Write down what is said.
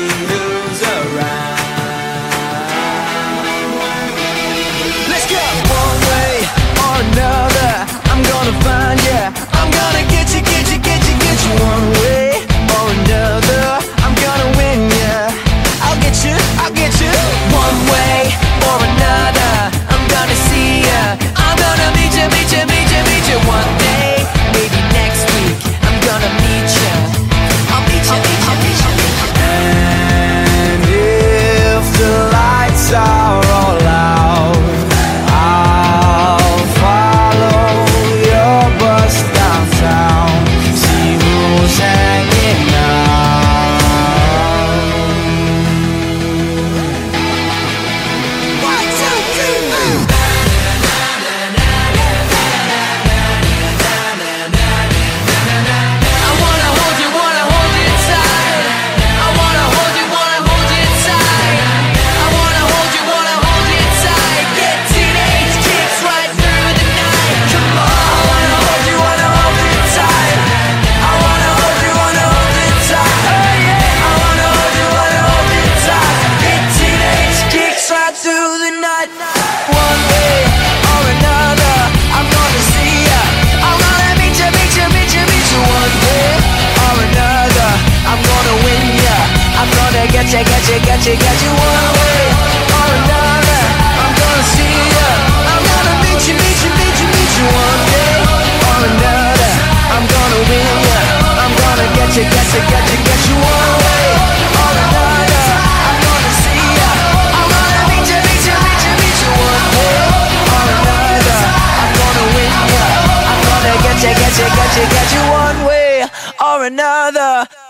I'll through. One way or another, I'm gonna see ya. I'm gonna meet you, meet you, meet you, meet you. One way or another, I'm gonna win ya. I'm gonna get you, get you, get you, get you. One way or another, I'm gonna see ya. I'm gonna meet you, meet you, meet you, meet you. One day or another, I'm gonna win ya. I'm gonna get you, get you, get you, get you, get you, get you. One way or another.